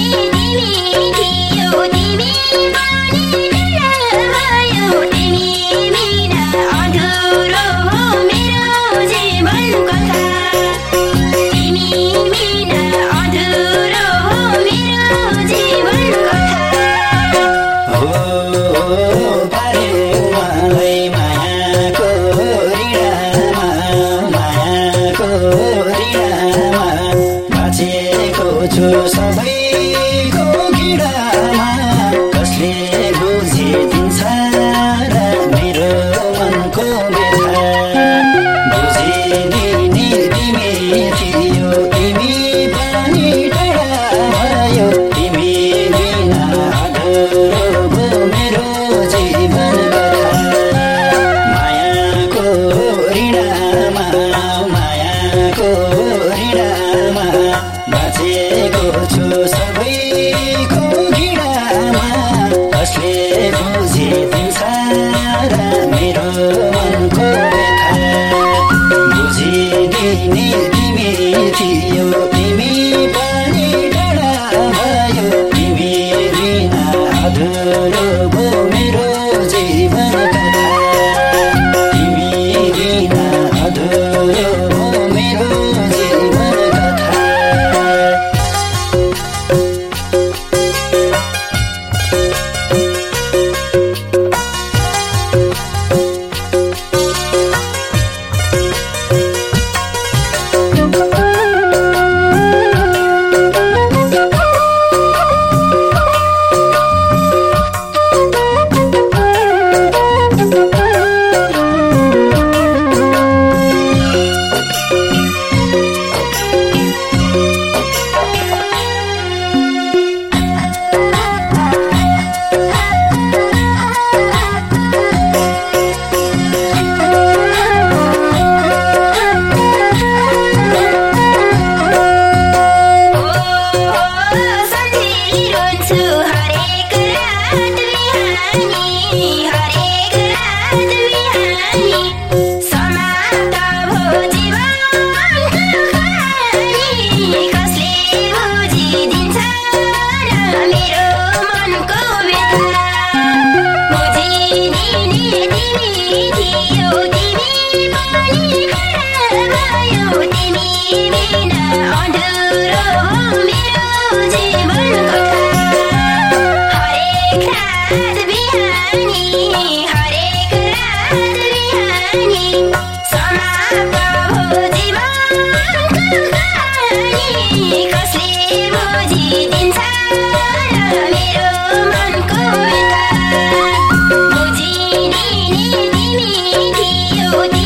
बुझिदिने तिमी थियौ you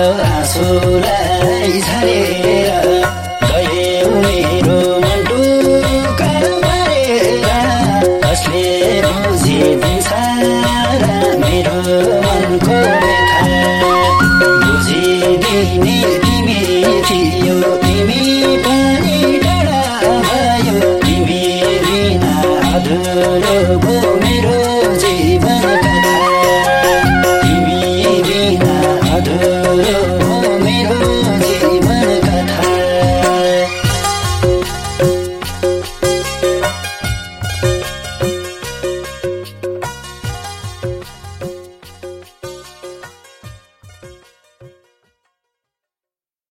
आँसुलाई छाडेर मेरो मन्टुका मारेर कसले बुझिदिन्छ मेरो मन मनको व्यथा। बुझिदिने तिमी थियो तिमी पनि टाढा भयो। तिमी बिना अधुरो भूमि